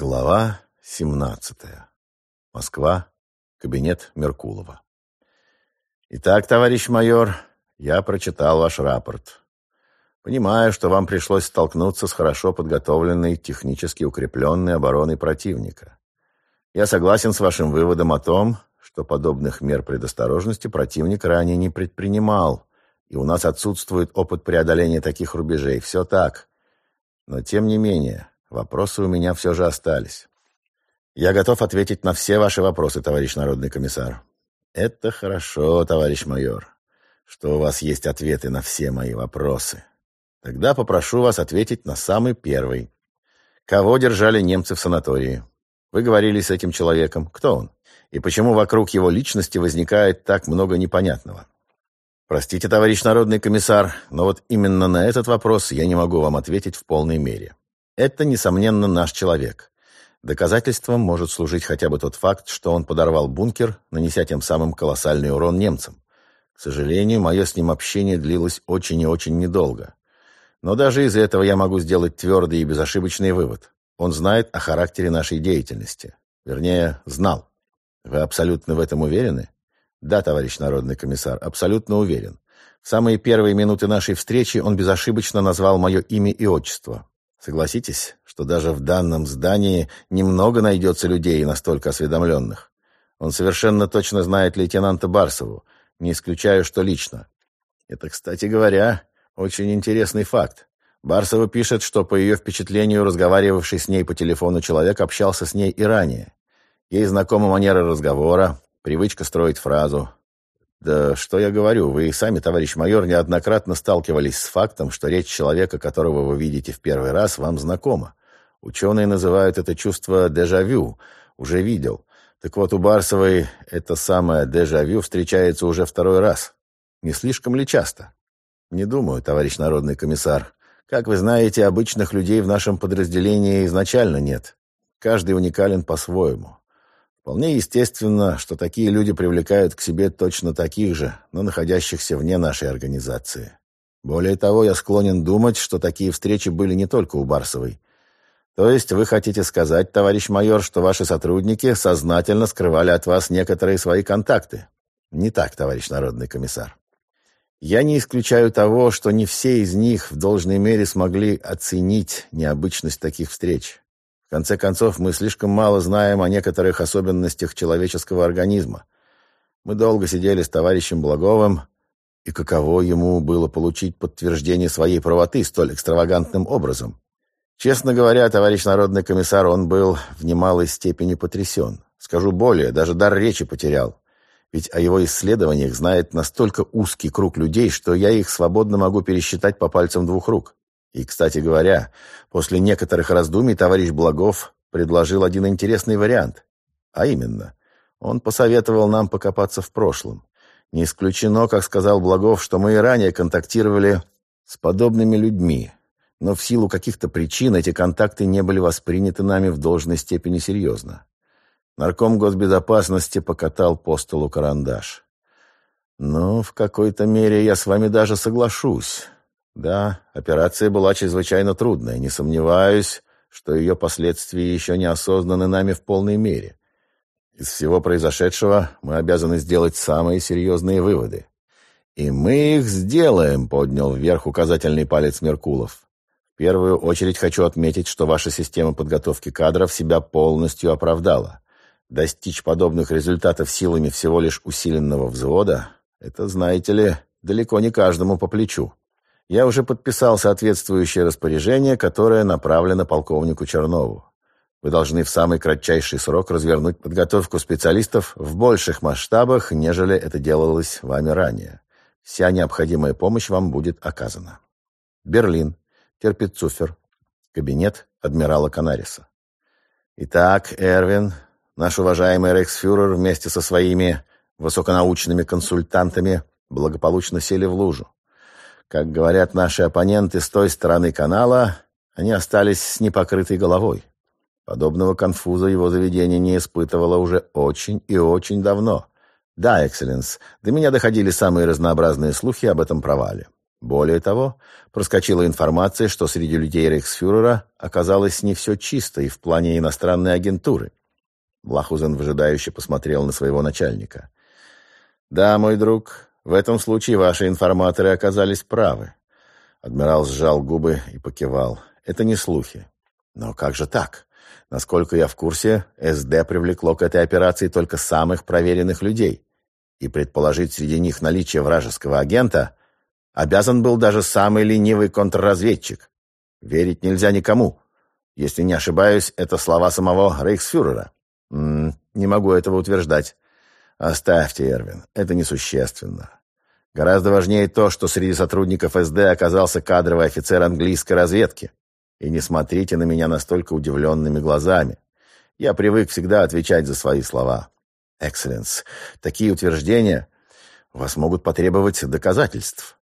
Глава 17. Москва. Кабинет Меркулова. Итак, товарищ майор, я прочитал ваш рапорт. Понимаю, что вам пришлось столкнуться с хорошо подготовленной, технически укрепленной обороной противника. Я согласен с вашим выводом о том, что подобных мер предосторожности противник ранее не предпринимал, и у нас отсутствует опыт преодоления таких рубежей. Все так. Но тем не менее, Вопросы у меня все же остались. Я готов ответить на все ваши вопросы, товарищ народный комиссар. Это хорошо, товарищ майор, что у вас есть ответы на все мои вопросы. Тогда попрошу вас ответить на самый первый. Кого держали немцы в санатории? Вы говорили с этим человеком. Кто он? И почему вокруг его личности возникает так много непонятного? Простите, товарищ народный комиссар, но вот именно на этот вопрос я не могу вам ответить в полной мере. Это, несомненно, наш человек. Доказательством может служить хотя бы тот факт, что он подорвал бункер, нанеся тем самым колоссальный урон немцам. К сожалению, мое с ним общение длилось очень и очень недолго. Но даже из этого я могу сделать твердый и безошибочный вывод. Он знает о характере нашей деятельности. Вернее, знал. Вы абсолютно в этом уверены? Да, товарищ народный комиссар, абсолютно уверен. В самые первые минуты нашей встречи он безошибочно назвал мое имя и отчество. Согласитесь, что даже в данном здании немного найдется людей настолько осведомленных. Он совершенно точно знает лейтенанта Барсову, не исключаю, что лично. Это, кстати говоря, очень интересный факт. Барсова пишет, что, по ее впечатлению, разговаривавший с ней по телефону человек общался с ней и ранее. Ей знакома манера разговора, привычка строить фразу, да что я говорю, вы и сами, товарищ майор, неоднократно сталкивались с фактом, что речь человека, которого вы видите в первый раз, вам знакома. Ученые называют это чувство дежавю, уже видел. Так вот, у Барсовой это самое дежавю встречается уже второй раз. Не слишком ли часто? Не думаю, товарищ народный комиссар. Как вы знаете, обычных людей в нашем подразделении изначально нет. Каждый уникален по-своему. Вполне естественно, что такие люди привлекают к себе точно таких же, но находящихся вне нашей организации. Более того, я склонен думать, что такие встречи были не только у Барсовой. То есть вы хотите сказать, товарищ майор, что ваши сотрудники сознательно скрывали от вас некоторые свои контакты? Не так, товарищ народный комиссар. Я не исключаю того, что не все из них в должной мере смогли оценить необычность таких встреч. В конце концов, мы слишком мало знаем о некоторых особенностях человеческого организма. Мы долго сидели с товарищем Благовым, и каково ему было получить подтверждение своей правоты столь экстравагантным образом. Честно говоря, товарищ народный комиссар, он был в немалой степени потрясен. Скажу более, даже дар речи потерял. Ведь о его исследованиях знает настолько узкий круг людей, что я их свободно могу пересчитать по пальцам двух рук. И, кстати говоря, после некоторых раздумий товарищ Благов предложил один интересный вариант. А именно, он посоветовал нам покопаться в прошлом. Не исключено, как сказал Благов, что мы и ранее контактировали с подобными людьми, но в силу каких-то причин эти контакты не были восприняты нами в должной степени серьезно. Нарком госбезопасности покатал по столу карандаш. «Ну, в какой-то мере я с вами даже соглашусь. Да, операция была чрезвычайно трудная. Не сомневаюсь, что ее последствия еще не осознаны нами в полной мере. Из всего произошедшего мы обязаны сделать самые серьезные выводы. «И мы их сделаем», — поднял вверх указательный палец Меркулов. «В первую очередь хочу отметить, что ваша система подготовки кадров себя полностью оправдала. Достичь подобных результатов силами всего лишь усиленного взвода — это, знаете ли, далеко не каждому по плечу я уже подписал соответствующее распоряжение, которое направлено полковнику Чернову. Вы должны в самый кратчайший срок развернуть подготовку специалистов в больших масштабах, нежели это делалось вами ранее. Вся необходимая помощь вам будет оказана. Берлин. Терпицуфер. Кабинет адмирала Канариса. Итак, Эрвин, наш уважаемый рейхсфюрер вместе со своими высоконаучными консультантами благополучно сели в лужу. Как говорят наши оппоненты с той стороны канала, они остались с непокрытой головой. Подобного конфуза его заведение не испытывало уже очень и очень давно. Да, экселленс, до меня доходили самые разнообразные слухи об этом провале. Более того, проскочила информация, что среди людей рейхсфюрера оказалось не все чисто и в плане иностранной агентуры. Блахузен выжидающе посмотрел на своего начальника. «Да, мой друг, в этом случае ваши информаторы оказались правы». Адмирал сжал губы и покивал. «Это не слухи. Но как же так? Насколько я в курсе, СД привлекло к этой операции только самых проверенных людей. И предположить среди них наличие вражеского агента обязан был даже самый ленивый контрразведчик. Верить нельзя никому. Если не ошибаюсь, это слова самого рейхсфюрера. М -м, не могу этого утверждать. Оставьте, Эрвин, это несущественно. Гораздо важнее то, что среди сотрудников СД оказался кадровый офицер английской разведки. И не смотрите на меня настолько удивленными глазами. Я привык всегда отвечать за свои слова. Экселленс, такие утверждения вас могут потребовать доказательств.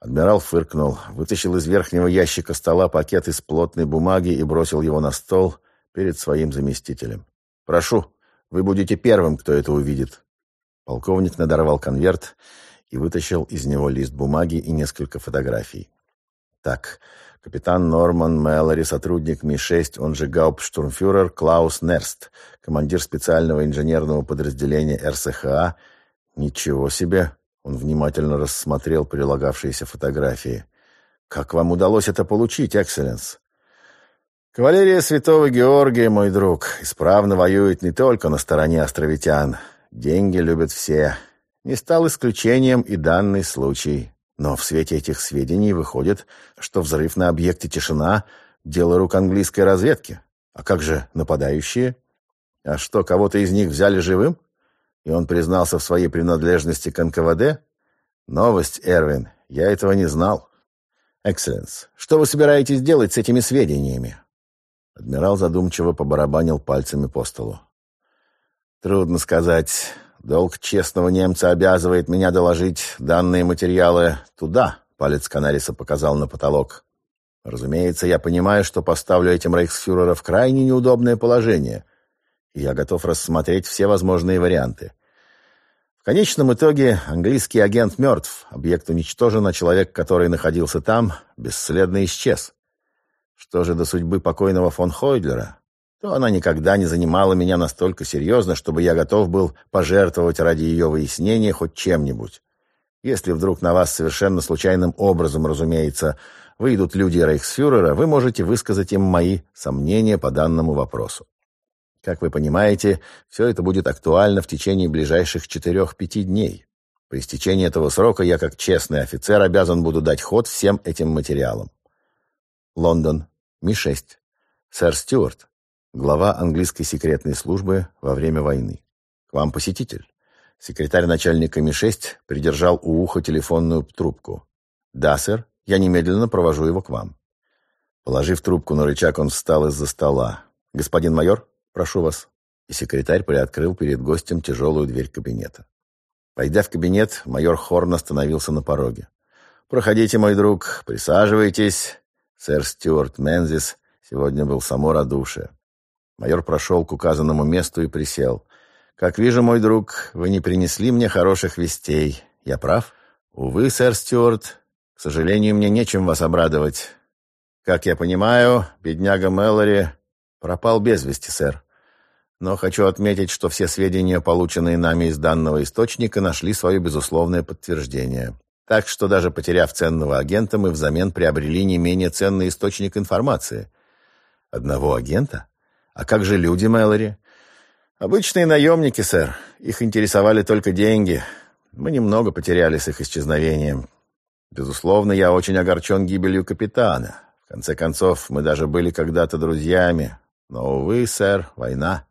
Адмирал фыркнул, вытащил из верхнего ящика стола пакет из плотной бумаги и бросил его на стол перед своим заместителем. «Прошу, вы будете первым, кто это увидит». Полковник надорвал конверт и вытащил из него лист бумаги и несколько фотографий. «Так, капитан Норман Мэлори, сотрудник Ми-6, он же гауптштурмфюрер Клаус Нерст, командир специального инженерного подразделения РСХА. Ничего себе!» Он внимательно рассмотрел прилагавшиеся фотографии. «Как вам удалось это получить, Экселленс?» «Кавалерия Святого Георгия, мой друг, исправно воюет не только на стороне островитян. Деньги любят все. Не стал исключением и данный случай. Но в свете этих сведений выходит, что взрыв на объекте «Тишина» — дело рук английской разведки. А как же нападающие? А что, кого-то из них взяли живым? И он признался в своей принадлежности к НКВД? Новость, Эрвин, я этого не знал. Экселленс, что вы собираетесь делать с этими сведениями? Адмирал задумчиво побарабанил пальцами по столу. Трудно сказать. Долг честного немца обязывает меня доложить данные материалы туда, палец Канариса показал на потолок. Разумеется, я понимаю, что поставлю этим рейхсфюрера в крайне неудобное положение, и я готов рассмотреть все возможные варианты. В конечном итоге английский агент мертв, объект уничтожен, а человек, который находился там, бесследно исчез. Что же до судьбы покойного фон Хойдлера, то она никогда не занимала меня настолько серьезно, чтобы я готов был пожертвовать ради ее выяснения хоть чем-нибудь. Если вдруг на вас совершенно случайным образом, разумеется, выйдут люди Рейхсфюрера, вы можете высказать им мои сомнения по данному вопросу. Как вы понимаете, все это будет актуально в течение ближайших четырех-пяти дней. По истечении этого срока я, как честный офицер, обязан буду дать ход всем этим материалам. Лондон. Ми-6. Сэр Стюарт глава английской секретной службы во время войны. К вам посетитель. Секретарь начальника Ми-6 придержал у уха телефонную трубку. Да, сэр, я немедленно провожу его к вам. Положив трубку на рычаг, он встал из-за стола. Господин майор, прошу вас. И секретарь приоткрыл перед гостем тяжелую дверь кабинета. Войдя в кабинет, майор Хорн остановился на пороге. «Проходите, мой друг, присаживайтесь». Сэр Стюарт Мензис сегодня был само радушие. Майор прошел к указанному месту и присел. «Как вижу, мой друг, вы не принесли мне хороших вестей. Я прав?» «Увы, сэр Стюарт, к сожалению, мне нечем вас обрадовать. Как я понимаю, бедняга Мэлори пропал без вести, сэр. Но хочу отметить, что все сведения, полученные нами из данного источника, нашли свое безусловное подтверждение. Так что даже потеряв ценного агента, мы взамен приобрели не менее ценный источник информации. Одного агента? А как же люди, Мэлори? Обычные наемники, сэр. Их интересовали только деньги. Мы немного потеряли с их исчезновением. Безусловно, я очень огорчен гибелью капитана. В конце концов, мы даже были когда-то друзьями. Но, увы, сэр, война.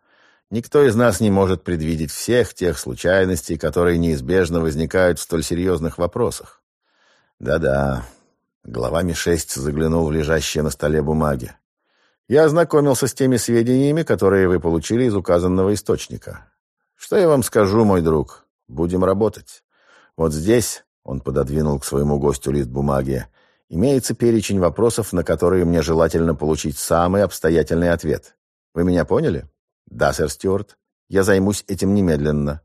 Никто из нас не может предвидеть всех тех случайностей, которые неизбежно возникают в столь серьезных вопросах. Да-да. Глава Ми-6 заглянул в лежащие на столе бумаги. Я ознакомился с теми сведениями, которые вы получили из указанного источника. Что я вам скажу, мой друг? Будем работать. Вот здесь, он пододвинул к своему гостю лист бумаги, имеется перечень вопросов, на которые мне желательно получить самый обстоятельный ответ. Вы меня поняли? Да, сэр Стюарт. Я займусь этим немедленно.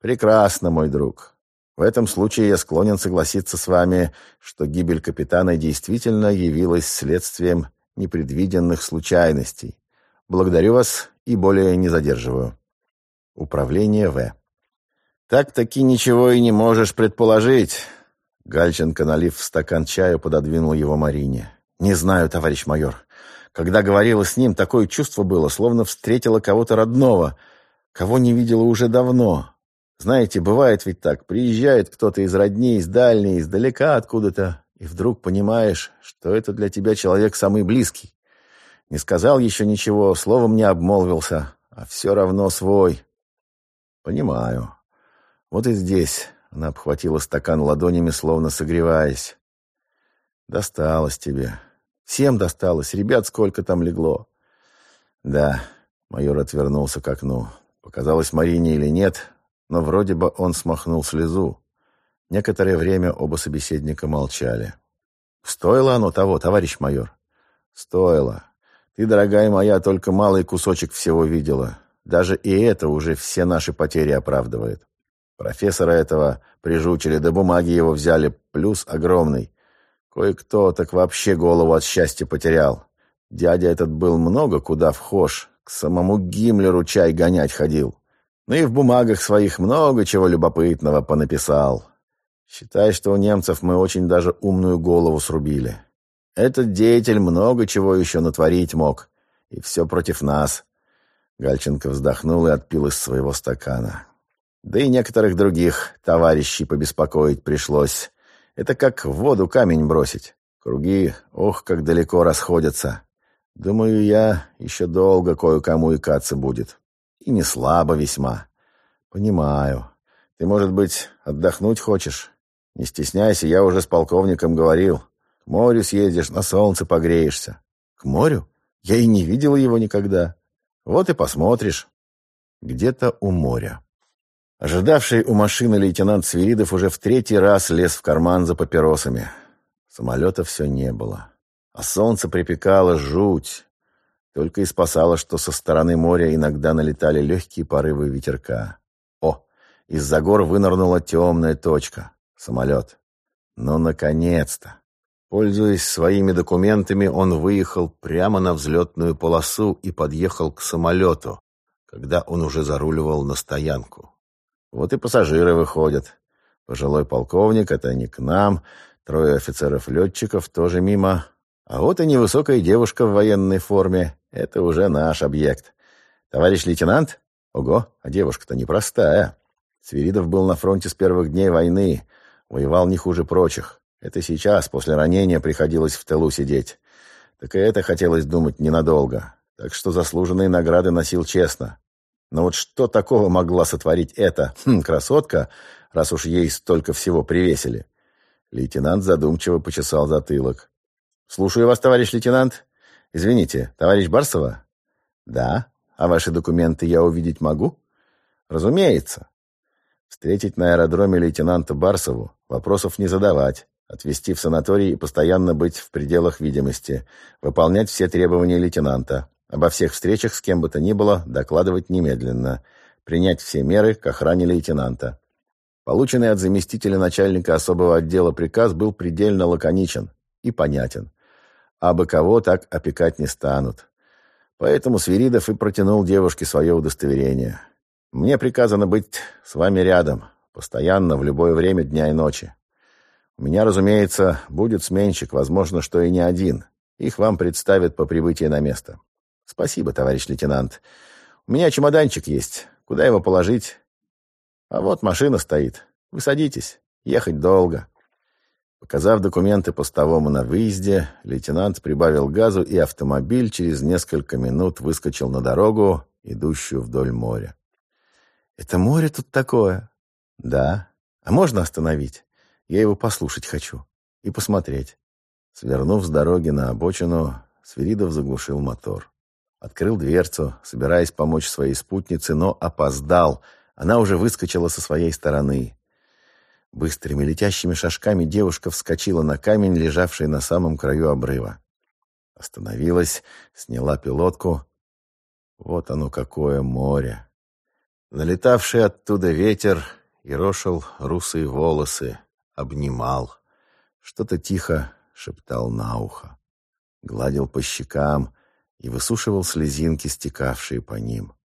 Прекрасно, мой друг. В этом случае я склонен согласиться с вами, что гибель капитана действительно явилась следствием непредвиденных случайностей. Благодарю вас и более не задерживаю. Управление В. Так-таки ничего и не можешь предположить. Гальченко, налив в стакан чаю, пододвинул его Марине. Не знаю, товарищ майор. Когда говорила с ним, такое чувство было, словно встретила кого-то родного, кого не видела уже давно. Знаете, бывает ведь так. Приезжает кто-то из родней, из дальней, издалека откуда-то, и вдруг понимаешь, что это для тебя человек самый близкий. Не сказал еще ничего, словом не обмолвился, а все равно свой. Понимаю. Вот и здесь она обхватила стакан ладонями, словно согреваясь. Досталось тебе. Всем досталось. Ребят сколько там легло. Да, майор отвернулся к окну. Показалось Марине или нет, но вроде бы он смахнул слезу. Некоторое время оба собеседника молчали. «Стоило оно того, товарищ майор?» «Стоило. Ты, дорогая моя, только малый кусочек всего видела. Даже и это уже все наши потери оправдывает. Профессора этого прижучили, до бумаги его взяли, плюс огромный. Кое-кто так вообще голову от счастья потерял. Дядя этот был много куда вхож, к самому Гиммлеру чай гонять ходил. Ну и в бумагах своих много чего любопытного понаписал. Считай, что у немцев мы очень даже умную голову срубили. Этот деятель много чего еще натворить мог. И все против нас. Гальченко вздохнул и отпил из своего стакана. Да и некоторых других товарищей побеспокоить пришлось. Это как в воду камень бросить. Круги, ох, как далеко расходятся. Думаю, я еще долго кое-кому икаться будет. И не слабо весьма. Понимаю. Ты, может быть, отдохнуть хочешь? Не стесняйся, я уже с полковником говорил. К морю съездишь, на солнце погреешься. К морю? Я и не видел его никогда. Вот и посмотришь. Где-то у моря. Ожидавший у машины лейтенант Свиридов уже в третий раз лез в карман за папиросами. Самолета все не было. А солнце припекало жуть. Только и спасало, что со стороны моря иногда налетали легкие порывы ветерка. О, из-за гор вынырнула темная точка. Самолет. Ну, наконец-то! Пользуясь своими документами, он выехал прямо на взлетную полосу и подъехал к самолету, когда он уже заруливал на стоянку. Вот и пассажиры выходят. Пожилой полковник — это не к нам, трое офицеров-летчиков тоже мимо. А вот и невысокая девушка в военной форме. Это уже наш объект. Товарищ лейтенант? Ого, а девушка-то непростая. Свиридов был на фронте с первых дней войны. Воевал не хуже прочих. Это сейчас, после ранения, приходилось в тылу сидеть. Так и это хотелось думать ненадолго. Так что заслуженные награды носил честно. Но вот что такого могла сотворить эта хм, красотка, раз уж ей столько всего привесили? Лейтенант задумчиво почесал затылок. «Слушаю вас, товарищ лейтенант. Извините, товарищ Барсова?» «Да. А ваши документы я увидеть могу?» «Разумеется. Встретить на аэродроме лейтенанта Барсову, вопросов не задавать, отвезти в санаторий и постоянно быть в пределах видимости, выполнять все требования лейтенанта, Обо всех встречах с кем бы то ни было докладывать немедленно. Принять все меры к охране лейтенанта. Полученный от заместителя начальника особого отдела приказ был предельно лаконичен и понятен. А бы кого так опекать не станут. Поэтому Свиридов и протянул девушке свое удостоверение. «Мне приказано быть с вами рядом, постоянно, в любое время дня и ночи. У меня, разумеется, будет сменщик, возможно, что и не один. Их вам представят по прибытии на место. Спасибо, товарищ лейтенант. У меня чемоданчик есть. Куда его положить? А вот машина стоит. Вы садитесь. Ехать долго. Показав документы постовому на выезде, лейтенант прибавил газу, и автомобиль через несколько минут выскочил на дорогу, идущую вдоль моря. «Это море тут такое?» «Да. А можно остановить? Я его послушать хочу. И посмотреть». Свернув с дороги на обочину, Свиридов заглушил мотор. Открыл дверцу, собираясь помочь своей спутнице, но опоздал. Она уже выскочила со своей стороны. Быстрыми летящими шажками девушка вскочила на камень, лежавший на самом краю обрыва. Остановилась, сняла пилотку. Вот оно какое море. Налетавший оттуда ветер ерошил русые волосы, обнимал. Что-то тихо шептал на ухо. Гладил по щекам и высушивал слезинки, стекавшие по ним.